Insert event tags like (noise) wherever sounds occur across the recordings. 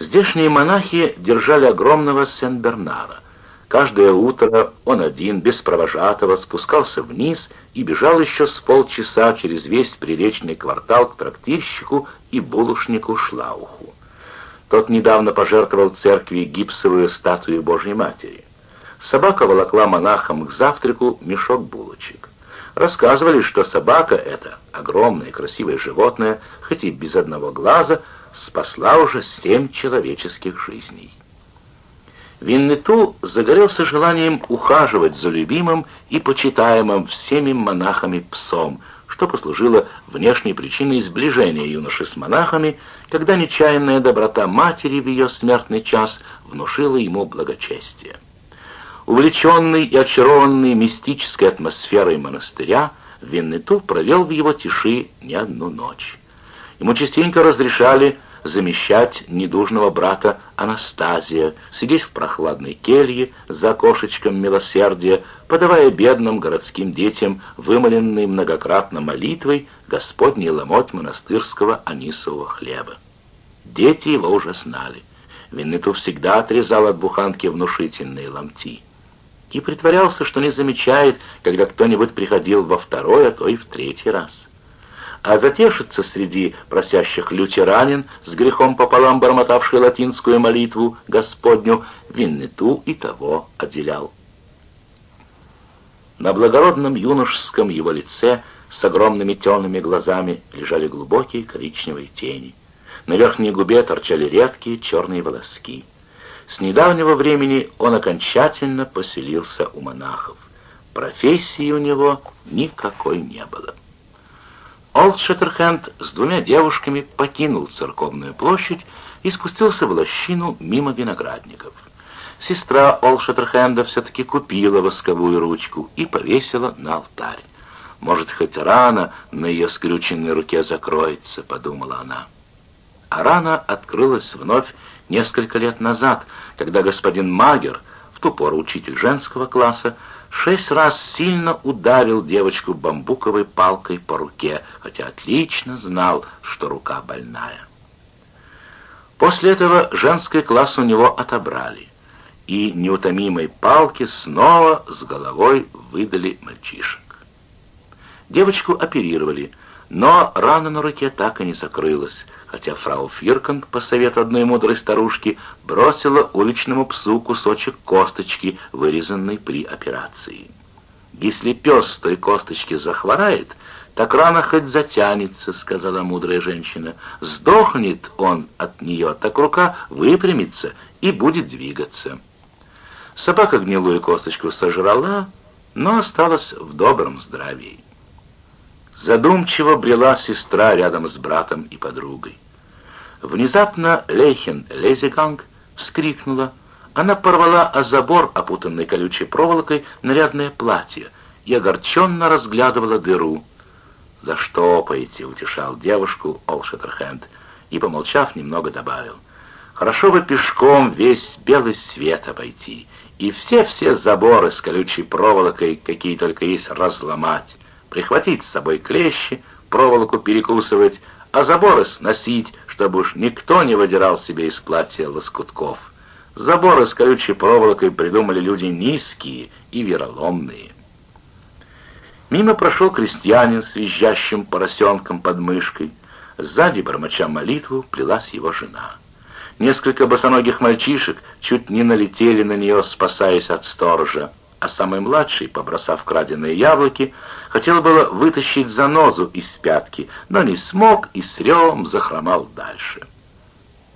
Здешние монахи держали огромного Сен-Бернара. Каждое утро он один, без провожатого, спускался вниз и бежал еще с полчаса через весь приречный квартал к трактирщику и булочнику Шлауху. Тот недавно пожертвовал церкви гипсовую статую Божьей Матери. Собака волокла монахам к завтраку мешок булочек. Рассказывали, что собака эта, огромное красивое животное, хоть и без одного глаза, спасла уже семь человеческих жизней. Виннету загорелся желанием ухаживать за любимым и почитаемым всеми монахами псом, что послужило внешней причиной сближения юноши с монахами, когда нечаянная доброта матери в ее смертный час внушила ему благочестие. Увлеченный и очарованный мистической атмосферой монастыря, Виннету провел в его тиши не одну ночь. Ему частенько разрешали замещать недужного брата Анастазия, сидеть в прохладной келье за окошечком милосердия, подавая бедным городским детям, вымоленной многократно молитвой, Господний ломоть монастырского анисового хлеба. Дети его уже знали. Виннету всегда отрезал от буханки внушительные ломти и притворялся, что не замечает, когда кто-нибудь приходил во второй, а то и в третий раз а затешится среди просящих лютеранин, с грехом пополам бормотавший латинскую молитву Господню, Виннету и того отделял. На благородном юношеском его лице с огромными темными глазами лежали глубокие коричневые тени. На верхней губе торчали редкие черные волоски. С недавнего времени он окончательно поселился у монахов. Профессии у него никакой не было. Олд Шеттерхенд с двумя девушками покинул церковную площадь и спустился в лощину мимо виноградников. Сестра Олд Шеттерхенда все-таки купила восковую ручку и повесила на алтарь. «Может, хоть рана на ее скрюченной руке закроется», — подумала она. А рана открылась вновь несколько лет назад, когда господин Магер, в ту пору учитель женского класса, шесть раз сильно ударил девочку бамбуковой палкой по руке, хотя отлично знал, что рука больная. После этого женский класс у него отобрали, и неутомимой палки снова с головой выдали мальчишек. Девочку оперировали, но рана на руке так и не закрылась, хотя фрау Фирканг, по совету одной мудрой старушки, бросила уличному псу кусочек косточки, вырезанной при операции. «Если пес с той косточки захворает, так рана хоть затянется», — сказала мудрая женщина. «Сдохнет он от нее, так рука выпрямится и будет двигаться». Собака гнилую косточку сожрала, но осталась в добром здравии. Задумчиво брела сестра рядом с братом и подругой. Внезапно Лейхен Лезиганг вскрикнула. Она порвала о забор, опутанный колючей проволокой, нарядное платье и огорченно разглядывала дыру. «За что пойти?» — утешал девушку Олшеттерхенд и, помолчав, немного добавил. «Хорошо бы пешком весь белый свет обойти и все-все заборы с колючей проволокой, какие только есть, разломать прихватить с собой клещи, проволоку перекусывать, а заборы сносить, чтобы уж никто не выдирал себе из платья лоскутков. Заборы с колючей проволокой придумали люди низкие и вероломные. Мимо прошел крестьянин с визжащим поросенком под мышкой. Сзади, бормоча молитву, плелась его жена. Несколько босоногих мальчишек чуть не налетели на нее, спасаясь от сторожа а самый младший, побросав краденые яблоки, хотел было вытащить занозу из пятки, но не смог и с ревом захромал дальше.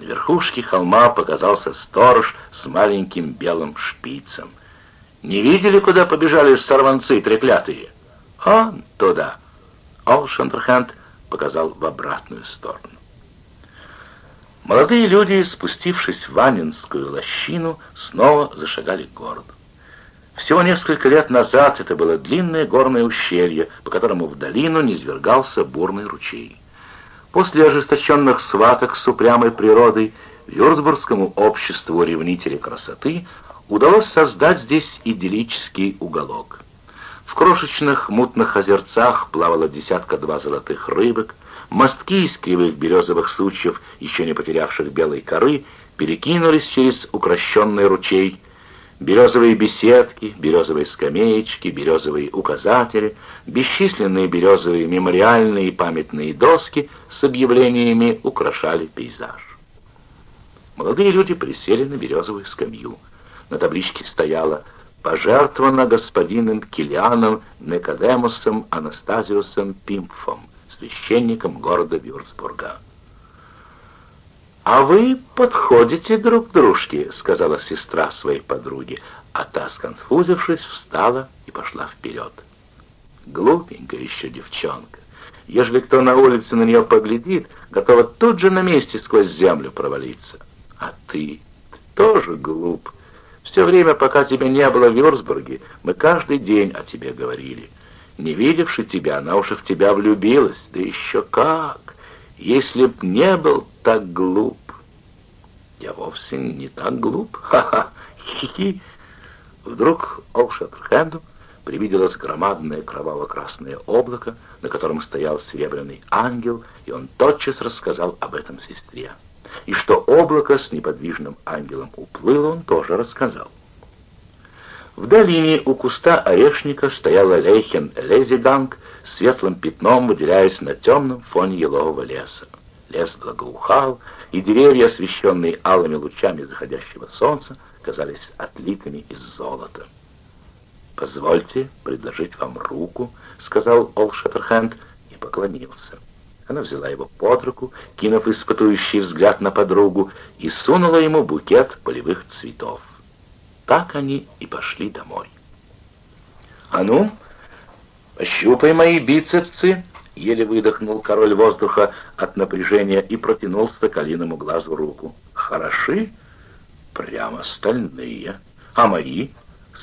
На верхушке холма показался сторож с маленьким белым шпицем. «Не видели, куда побежали сорванцы треклятые?» «Он туда!» Олшентерхенд показал в обратную сторону. Молодые люди, спустившись в Ванинскую лощину, снова зашагали к городу. Всего несколько лет назад это было длинное горное ущелье, по которому в долину низвергался бурный ручей. После ожесточенных сваток с упрямой природой Вюрцбургскому обществу ревнителей красоты удалось создать здесь идиллический уголок. В крошечных мутных озерцах плавало десятка-два золотых рыбок, мостки из кривых березовых сучьев, еще не потерявших белой коры, перекинулись через укращенный ручей, березовые беседки, березовые скамеечки, березовые указатели, бесчисленные березовые мемориальные и памятные доски с объявлениями украшали пейзаж. Молодые люди присели на березовую скамью. На табличке стояло «Пожертвовано господином Килианом Некадемусом Анастазиусом Пимфом, священником города Вюрцбурга». «А вы подходите друг к дружке», — сказала сестра своей подруге, а та, сконфузившись, встала и пошла вперед. Глупенькая еще девчонка. Ежели кто на улице на нее поглядит, готова тут же на месте сквозь землю провалиться. А ты, ты тоже глуп. Все время, пока тебя не было в Вюрсбурге, мы каждый день о тебе говорили. Не видевши тебя, она уже в тебя влюбилась. Да еще как! Если б не был так глуп. Я вовсе не так глуп. (laughs) Ха-ха, хи-хи. Вдруг Олшеттерхенду привиделось громадное кроваво-красное облако, на котором стоял серебряный ангел, и он тотчас рассказал об этом сестре. И что облако с неподвижным ангелом уплыло, он тоже рассказал. В долине у куста орешника стояла Лейхен Лезиданг, светлым пятном выделяясь на темном фоне елового леса. Лес благоухал, и деревья, освещенные алыми лучами заходящего солнца, казались отлитыми из золота. «Позвольте предложить вам руку», — сказал Ол Шеттерхенд и поклонился. Она взяла его под руку, кинув испытующий взгляд на подругу, и сунула ему букет полевых цветов. Так они и пошли домой. «А ну, пощупай мои бицепсы!» — еле выдохнул король воздуха от напряжения и протянул соколиному глазу руку. «Хороши? Прямо стальные. А мои?»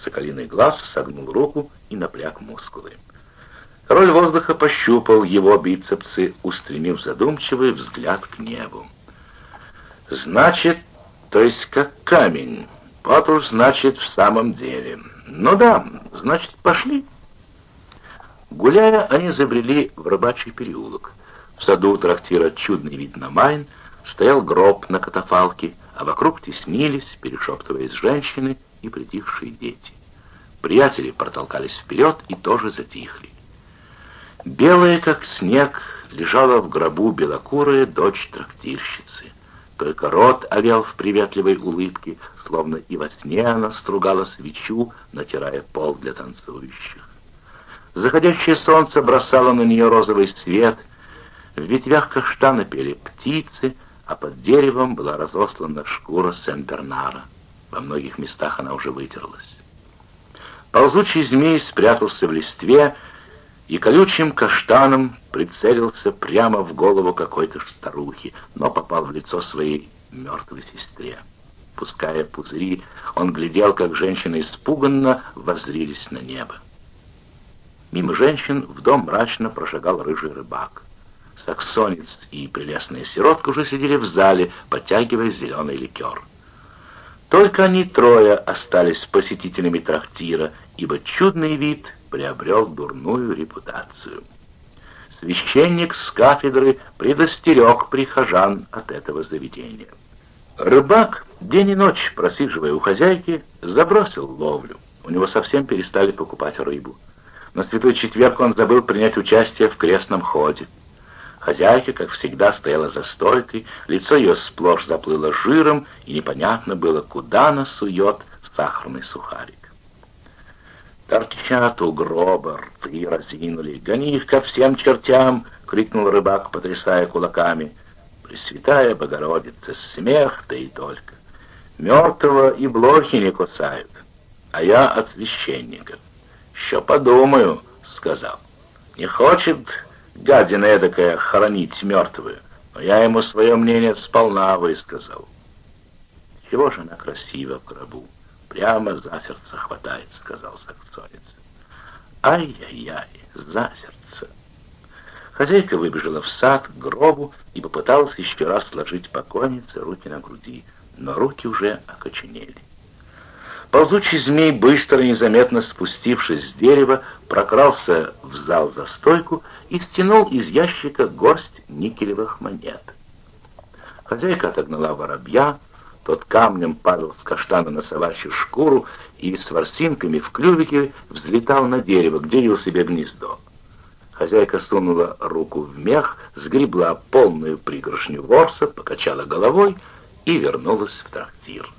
Соколиный глаз согнул руку и напряг мускулы. Король воздуха пощупал его бицепсы, устремив задумчивый взгляд к небу. «Значит, то есть как камень. Уж, значит, в самом деле. Ну да, значит, пошли». Гуляя, они забрели в рыбачий переулок. В саду трактира «Чудный вид на Майн» стоял гроб на катафалке, а вокруг теснились, перешептываясь женщины и притихшие дети. Приятели протолкались вперед и тоже затихли. Белая, как снег, лежала в гробу белокурая дочь трактирщицы. Только рот овел в приветливой улыбке, словно и во сне она стругала свечу, натирая пол для танцующих. Заходящее солнце бросало на нее розовый свет, в ветвях каштана пели птицы, а под деревом была разослана шкура Сен-Бернара. Во многих местах она уже вытерлась. Ползучий змей спрятался в листве и колючим каштаном прицелился прямо в голову какой-то старухи, но попал в лицо своей мертвой сестре. Пуская пузыри, он глядел, как женщины испуганно воззрились на небо. Мимо женщин в дом мрачно прошагал рыжий рыбак. Саксонец и прелестная сиротка уже сидели в зале, подтягивая зеленый ликер. Только они трое остались посетителями трактира, ибо чудный вид приобрел дурную репутацию. Священник с кафедры предостерег прихожан от этого заведения. Рыбак, день и ночь просиживая у хозяйки, забросил ловлю. У него совсем перестали покупать рыбу. На Святой Четверг он забыл принять участие в крестном ходе. Хозяйка, как всегда, стояла за стойкой, лицо ее сплошь заплыло жиром, и непонятно было, куда она сует сахарный сухарик. «Торчат у гроба, рты разинули, гони их ко всем чертям!» — крикнул рыбак, потрясая кулаками. «Пресвятая Богородица, смех-то и только! Мертвого и блохи не кусают, а я от священника. Еще подумаю», — сказал. «Не хочет гадина эдакая, хоронить мертвую. Но я ему свое мнение сполна высказал. Чего же она красива в гробу? Прямо за сердце хватает, сказал саксонец. Ай-яй-яй, за сердце. Хозяйка выбежала в сад к гробу и попыталась еще раз сложить покойнице руки на груди, но руки уже окоченели. Ползучий змей, быстро и незаметно спустившись с дерева, прокрался в зал за стойку и стянул из ящика горсть никелевых монет. Хозяйка отогнала воробья, Тот камнем падал с каштана на собачью шкуру и с ворсинками в клювике взлетал на дерево, где вил себе гнездо. Хозяйка сунула руку в мех, сгребла полную пригоршню ворса, покачала головой и вернулась в трактир.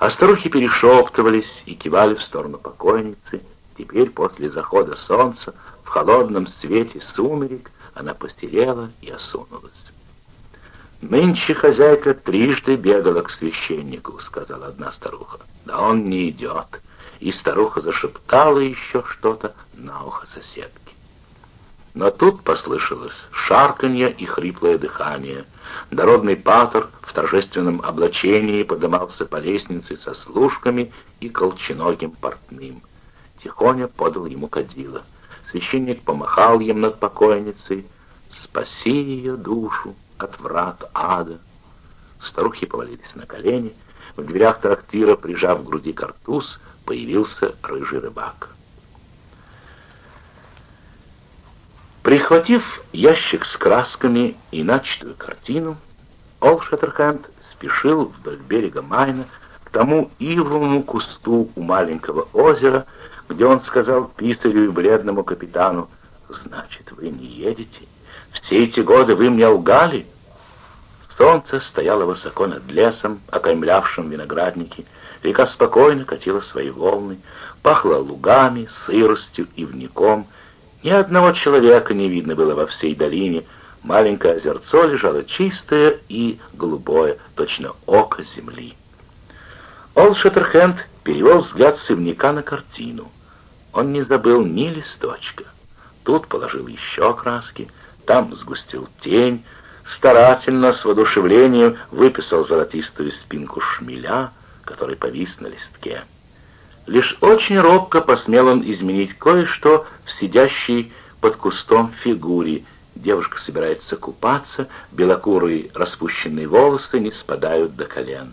А старухи перешептывались и кивали в сторону покойницы. Теперь, после захода солнца, в холодном свете сумерек, она постерела и осунулась. «Нынче хозяйка трижды бегала к священнику», — сказала одна старуха. «Да он не идет». И старуха зашептала еще что-то на ухо соседки. Но тут послышалось шарканье и хриплое дыхание. Дородный патер в торжественном облачении подымался по лестнице со служками и колченогим портным. Тихоня подал ему кадила. Священник помахал им над покойницей. «Спаси ее душу!» от врат ада. Старухи повалились на колени. В дверях трактира, прижав к груди картуз, появился рыжий рыбак. Прихватив ящик с красками и начатую картину, Ол спешил вдоль берега Майна к тому ивовому кусту у маленького озера, где он сказал писарю и бледному капитану, «Значит, вы не едете?» Все эти годы вы мне лгали?» Солнце стояло высоко над лесом, окаймлявшим виноградники. Река спокойно катила свои волны, пахла лугами, сыростью и вником. Ни одного человека не видно было во всей долине. Маленькое озерцо лежало чистое и голубое, точно око земли. Ол Шеттерхенд перевел взгляд сывника на картину. Он не забыл ни листочка. Тут положил еще краски — там сгустил тень, старательно, с воодушевлением выписал золотистую спинку шмеля, который повис на листке. Лишь очень робко посмел он изменить кое-что сидящей под кустом фигуре. Девушка собирается купаться, белокурые распущенные волосы не спадают до колен.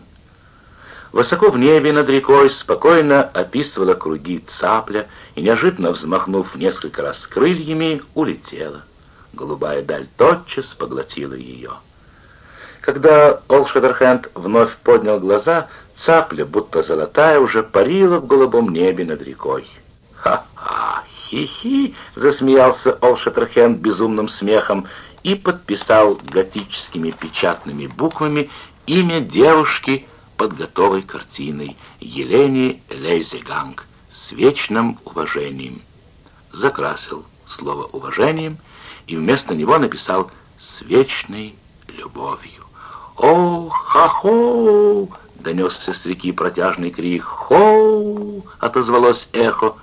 Высоко в небе над рекой спокойно описывала круги цапля и, неожиданно взмахнув несколько раз крыльями, улетела. Голубая даль тотчас поглотила ее. Когда Олшедерхенд вновь поднял глаза, цапля, будто золотая, уже парила в голубом небе над рекой. «Ха-ха! Хи-хи!» — засмеялся Олшедерхенд безумным смехом и подписал готическими печатными буквами имя девушки под готовой картиной Елене Лейзеганг с вечным уважением. Закрасил слово «уважением» и вместо него написал «С вечной любовью». «О, ха-хоу!» — донесся с реки протяжный крик. «Хоу!» — отозвалось эхо.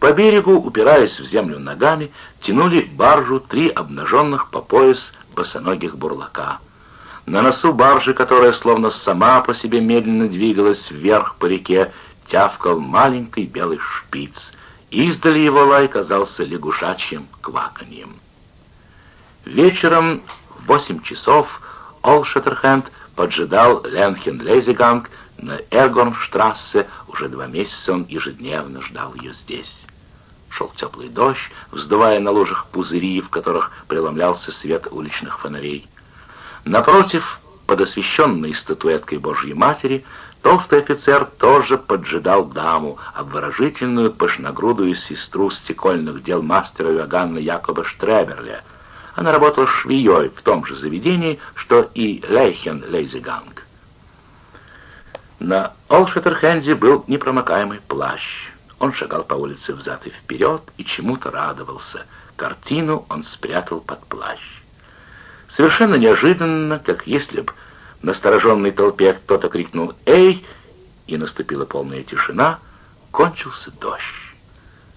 По берегу, упираясь в землю ногами, тянули баржу три обнаженных по пояс босоногих бурлака. На носу баржи, которая словно сама по себе медленно двигалась вверх по реке, тявкал маленький белый шпиц — Издали его лай казался лягушачьим кваканьем. Вечером в восемь часов Олд Шеттерхенд поджидал Ленхен Лейзиганг на Эргорнштрассе. Уже два месяца он ежедневно ждал ее здесь. Шел теплый дождь, вздувая на лужах пузыри, в которых преломлялся свет уличных фонарей. Напротив, под освещенной статуэткой Божьей Матери, Толстый офицер тоже поджидал даму, обворожительную пышногрудую сестру стекольных дел мастера Иоганна Якоба Штреберля. Она работала швеей в том же заведении, что и Ленхен Лейзиганг. На Олд Шеттерхенде был непромокаемый плащ. Он шагал по улице взад и вперед и чему-то радовался. Картину он спрятал под плащ. Совершенно неожиданно, как если бы в настороженной толпе кто-то крикнул «Эй!» и наступила полная тишина, кончился дождь.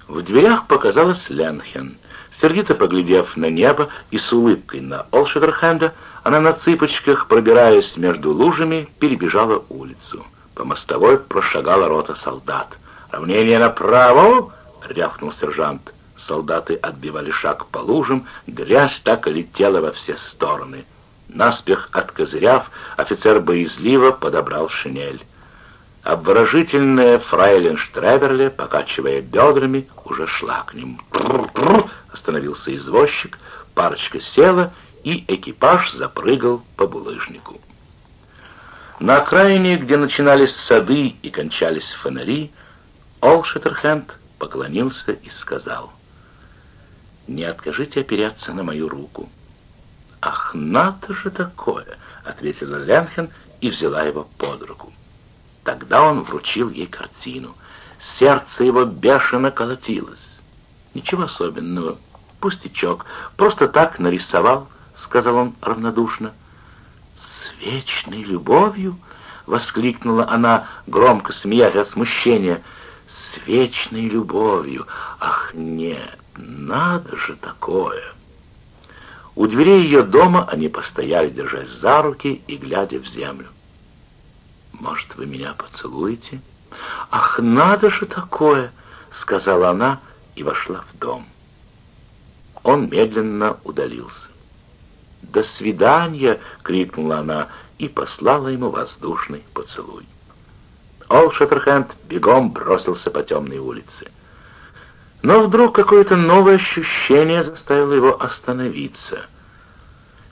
В дверях показалась Ленхен. Сердито поглядев на небо и с улыбкой на Олшедерхенда, она на цыпочках, пробираясь между лужами, перебежала улицу. По мостовой прошагала рота солдат. «Равнение направо!» — рявкнул сержант. Солдаты отбивали шаг по лужам, грязь так и летела во все стороны. Наспех откозыряв, офицер боязливо подобрал шинель. Обворожительная фрайлен Штреберле, покачивая бедрами, уже шла к ним. Тррр-тррр, остановился извозчик, парочка села, и экипаж запрыгал по булыжнику. На окраине, где начинались сады и кончались фонари, Ол Шеттерхенд поклонился и сказал, «Не откажите опереться на мою руку». «Ах, надо же такое!» — ответила Ленхен и взяла его под руку. Тогда он вручил ей картину. Сердце его бешено колотилось. Ничего особенного, пустячок, просто так нарисовал, — сказал он равнодушно вечной любовью?» — воскликнула она, громко смеясь от смущения. «С вечной любовью! Ах, нет, надо же такое!» У дверей ее дома они постояли, держась за руки и глядя в землю. «Может, вы меня поцелуете?» «Ах, надо же такое!» — сказала она и вошла в дом. Он медленно удалился. «До свидания!» — крикнула она и послала ему воздушный поцелуй. Ол Шеттерхенд бегом бросился по темной улице. Но вдруг какое-то новое ощущение заставило его остановиться.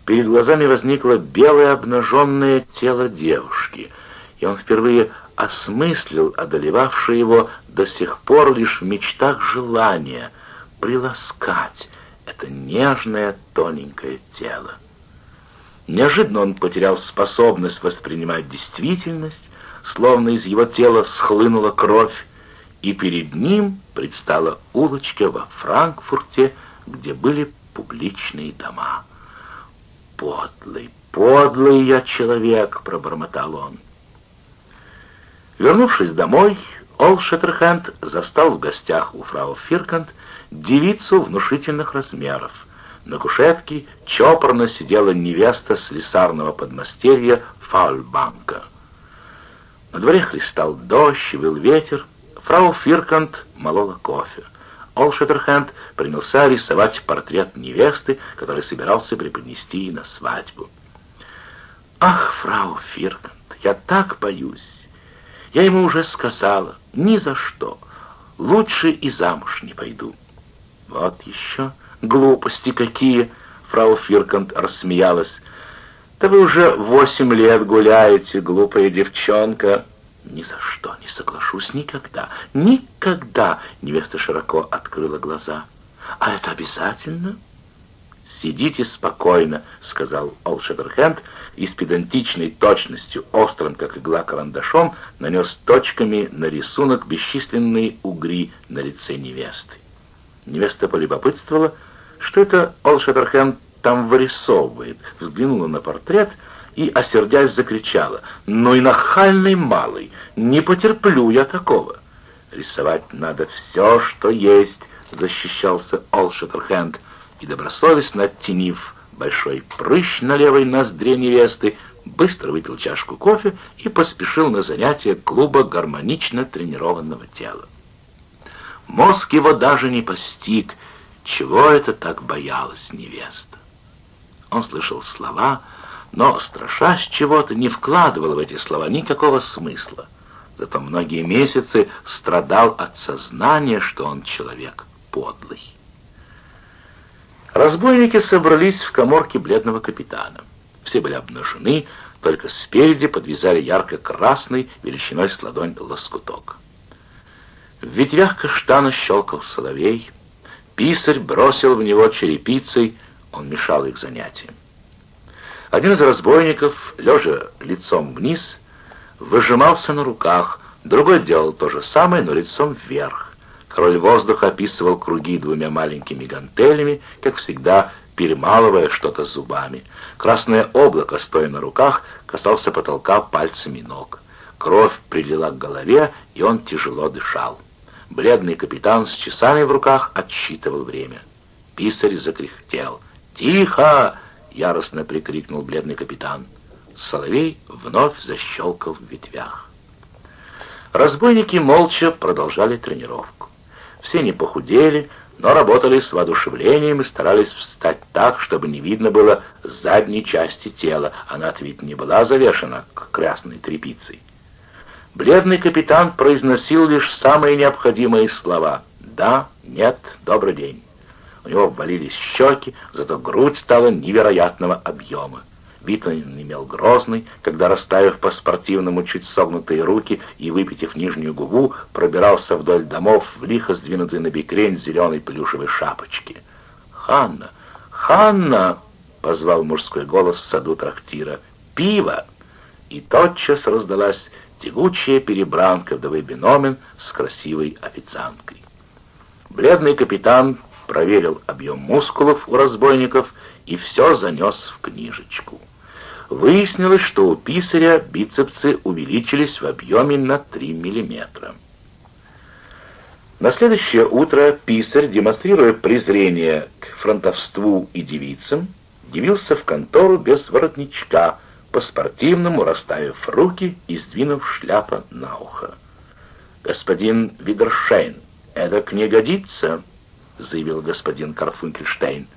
Перед глазами возникло белое обнаженное тело девушки, и он впервые осмыслил одолевавшее его до сих пор лишь в мечтах желание приласкать это нежное тоненькое тело. Неожиданно он потерял способность воспринимать действительность, словно из его тела схлынула кровь, и перед ним предстала улочка во Франкфурте, где были публичные дома. «Подлый, подлый я человек!» — пробормотал он. Вернувшись домой, Ол Шеттерхенд застал в гостях у фрау Фиркант девицу внушительных размеров — на кушетке чопорно сидела невеста слесарного подмастерья Фаульбанка. На дворе хлестал дождь, выл ветер. Фрау Фиркант молола кофе. Ол Шеттерхенд принялся рисовать портрет невесты, который собирался преподнести на свадьбу. «Ах, фрау Фиркант, я так боюсь! Я ему уже сказала, ни за что. Лучше и замуж не пойду. Вот еще «Глупости какие!» — фрау Фиркант рассмеялась. «Да вы уже восемь лет гуляете, глупая девчонка!» «Ни за что не соглашусь никогда! Никогда!» — невеста широко открыла глаза. «А это обязательно?» «Сидите спокойно», — сказал Олшеверхенд и с педантичной точностью, острым, как игла карандашом, нанес точками на рисунок бесчисленные угри на лице невесты. Невеста полюбопытствовала, что это Олшеттерхен там вырисовывает, взглянула на портрет и, осердясь, закричала. «Ну и нахальный малый! Не потерплю я такого!» «Рисовать надо все, что есть», — защищался Олшеттерхенд, и, добросовестно оттенив большой прыщ на левой ноздре невесты, быстро выпил чашку кофе и поспешил на занятия клуба гармонично тренированного тела. Мозг его даже не постиг — чего это так боялась невеста? Он слышал слова, но, страшась чего-то, не вкладывал в эти слова никакого смысла. Зато многие месяцы страдал от сознания, что он человек подлый. Разбойники собрались в коморке бледного капитана. Все были обнажены, только спереди подвязали ярко-красный, величиной с ладонь лоскуток. В ветвях каштана щелкал соловей — Писарь бросил в него черепицей, он мешал их занятиям. Один из разбойников, лежа лицом вниз, выжимался на руках, другой делал то же самое, но лицом вверх. Король воздуха описывал круги двумя маленькими гантелями, как всегда, перемалывая что-то зубами. Красное облако, стоя на руках, касался потолка пальцами ног. Кровь прилила к голове, и он тяжело дышал. Бледный капитан с часами в руках отсчитывал время. Писарь закряхтел. «Тихо!» — яростно прикрикнул бледный капитан. Соловей вновь защелкал в ветвях. Разбойники молча продолжали тренировку. Все не похудели, но работали с воодушевлением и старались встать так, чтобы не видно было задней части тела. Она-то ведь не была завешена красной тряпицей. Бледный капитан произносил лишь самые необходимые слова «да», «нет», «добрый день». У него ввалились щеки, зато грудь стала невероятного объема. Вид он имел грозный, когда, расставив по-спортивному чуть согнутые руки и выпитив нижнюю губу, пробирался вдоль домов в лихо сдвинутой на бекрень зеленой плюшевой шапочки. «Ханна! Ханна!» — позвал мужской голос в саду трактира. «Пиво!» И тотчас раздалась тягучая перебранка вдовы Биномен с красивой официанткой. Бледный капитан проверил объем мускулов у разбойников и все занес в книжечку. Выяснилось, что у писаря бицепсы увеличились в объеме на 3 миллиметра. На следующее утро писарь, демонстрируя презрение к фронтовству и девицам, явился в контору без воротничка, по-спортивному расставив руки и сдвинув шляпа на ухо. «Господин Видершейн, это не годится», — заявил господин Карфункельштейн.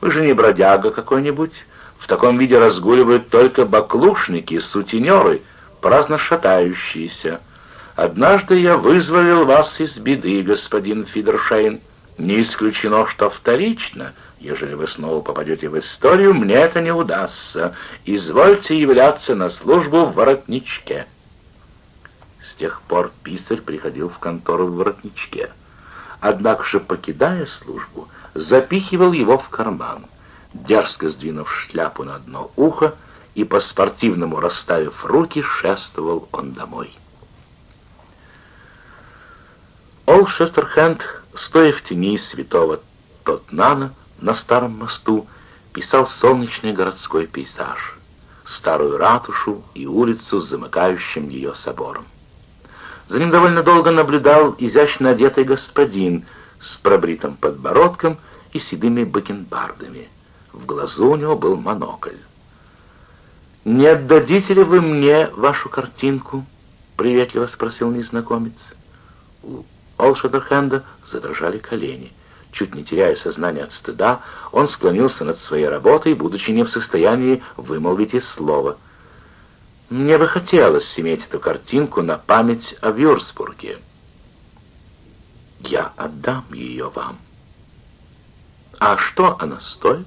«Вы же не бродяга какой-нибудь. В таком виде разгуливают только баклушники, сутенеры, праздно шатающиеся. Однажды я вызволил вас из беды, господин Фидершейн. Не исключено, что вторично, ежели вы снова попадете в историю, мне это не удастся. Извольте являться на службу в воротничке». С тех пор писарь приходил в контору в воротничке. Однако же, покидая службу, запихивал его в карман, дерзко сдвинув шляпу на одно ухо и по-спортивному расставив руки, шествовал он домой. Ол Шестерхенд, стоя в тени святого Тотнана на старом мосту, писал солнечный городской пейзаж, старую ратушу и улицу с замыкающим ее собором. За ним довольно долго наблюдал изящно одетый господин с пробритым подбородком и седыми бакенбардами. В глазу у него был монокль. «Не отдадите ли вы мне вашу картинку?» — приветливо спросил незнакомец. У Олшадерхенда задрожали колени. Чуть не теряя сознание от стыда, он склонился над своей работой, будучи не в состоянии вымолвить и слова — мне бы хотелось иметь эту картинку на память о Вюрсбурге. Я отдам ее вам. А что она стоит?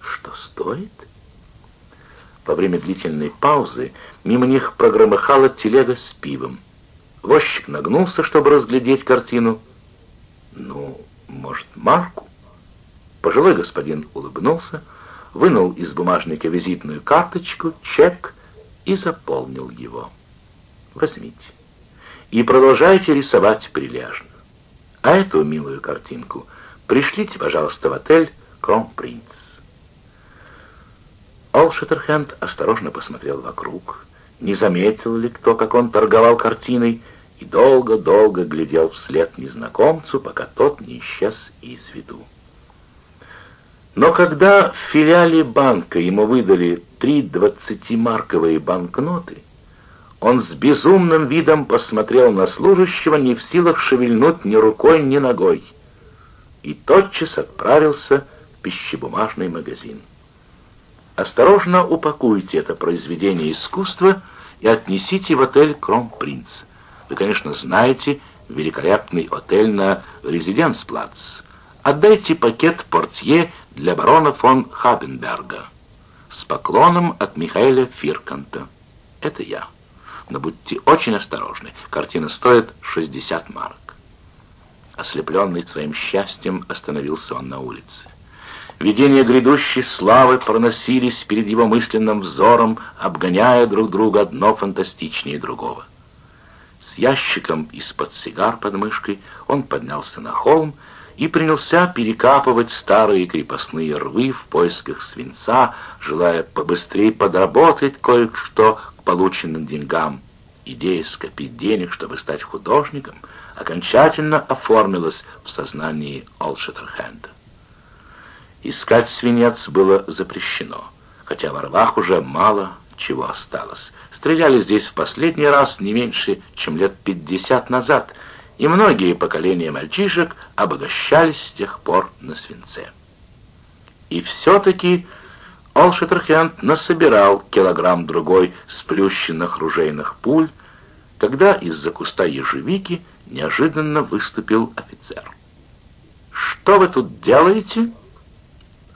Что стоит? Во время длительной паузы мимо них прогромыхала телега с пивом. Возчик нагнулся, чтобы разглядеть картину. Ну, может, марку? Пожилой господин улыбнулся, вынул из бумажника визитную карточку, чек и заполнил его. Возьмите. И продолжайте рисовать прилежно. А эту милую картинку пришлите, пожалуйста, в отель «Кромпринц». Ол Шеттерхенд осторожно посмотрел вокруг, не заметил ли кто, как он торговал картиной, и долго-долго глядел вслед незнакомцу, пока тот не исчез из виду. Но когда в филиале банка ему выдали три двадцатимарковые банкноты, он с безумным видом посмотрел на служащего, не в силах шевельнуть ни рукой, ни ногой, и тотчас отправился в пищебумажный магазин. Осторожно упакуйте это произведение искусства и отнесите в отель «Кромпринц». Вы, конечно, знаете великолепный отель на Резиденсплац. Отдайте пакет портье для барона фон Хабенберга. С поклоном от Михаэля Фирканта. Это я. Но будьте очень осторожны. Картина стоит 60 марок. Ослепленный своим счастьем, остановился он на улице. Видения грядущей славы проносились перед его мысленным взором, обгоняя друг друга одно фантастичнее другого. С ящиком из-под сигар под мышкой он поднялся на холм и принялся перекапывать старые крепостные рвы в поисках свинца, желая побыстрее подработать кое-что к полученным деньгам. Идея скопить денег, чтобы стать художником, окончательно оформилась в сознании Олшеттерхенда. Искать свинец было запрещено, хотя в рвах уже мало чего осталось. Стреляли здесь в последний раз не меньше, чем лет пятьдесят назад — и многие поколения мальчишек обогащались с тех пор на свинце. И все-таки Олшеттерхенд насобирал килограмм-другой сплющенных ружейных пуль, когда из-за куста ежевики неожиданно выступил офицер. «Что вы тут делаете?»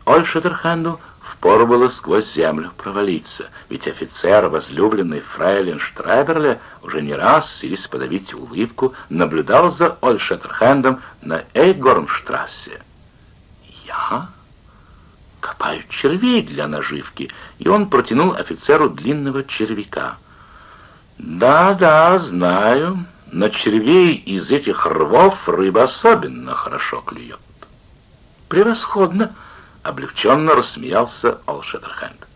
Ольшеттерхенду в впору было сквозь землю провалиться, ведь офицер, возлюбленный фрейлин Штрайберля, уже не раз, сились подавить улыбку, наблюдал за Ольшеттерхендом на Эйгормштрассе. «Я?» «Копаю червей для наживки», и он протянул офицеру длинного червяка. «Да-да, знаю, на червей из этих рвов рыба особенно хорошо клюет». «Превосходно!» Облегченно рассмеялся Олшеттерхенд.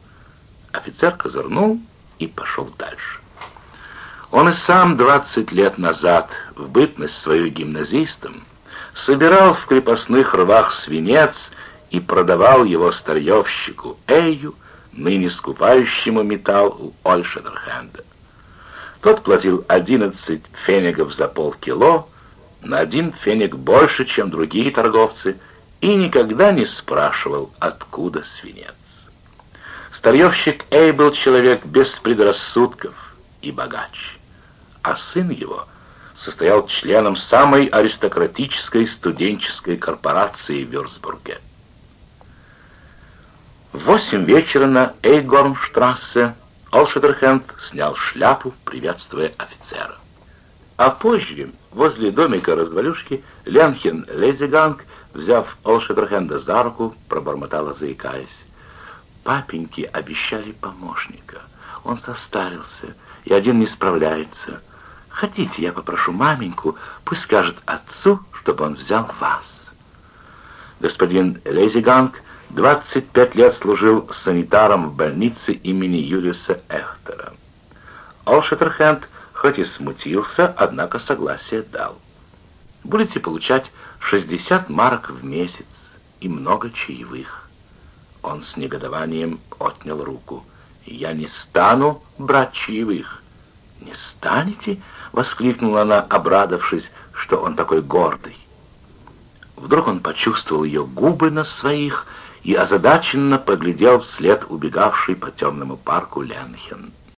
Офицер козырнул и пошел дальше. Он и сам двадцать лет назад, в бытность свою гимназистом, собирал в крепостных рвах свинец и продавал его старьевщику Эю, ныне скупающему металл у Ольшедерхенда. Тот платил одиннадцать фенигов за полкило, на один феник больше, чем другие торговцы — и никогда не спрашивал, откуда свинец. Старьевщик Эй был человек без предрассудков и богач, а сын его состоял членом самой аристократической студенческой корпорации в Вюрцбурге. В восемь вечера на Эйгормштрассе Олшедерхенд снял шляпу, приветствуя офицера. А позже, возле домика развалюшки, Ленхен Лезиганг Взяв Олшедрхенда за руку, пробормотала, заикаясь. Папеньки обещали помощника. Он состарился, и один не справляется. Хотите, я попрошу маменьку, пусть скажет отцу, чтобы он взял вас. Господин Лезиганг 25 лет служил санитаром в больнице имени Юлиуса Эхтера. Олшетерхенд хоть и смутился, однако согласие дал. Будете получать 60 марок в месяц и много чаевых. Он с негодованием отнял руку. «Я не стану брать чаевых». «Не станете?» — воскликнула она, обрадовавшись, что он такой гордый. Вдруг он почувствовал ее губы на своих и озадаченно поглядел вслед убегавшей по темному парку Ленхен.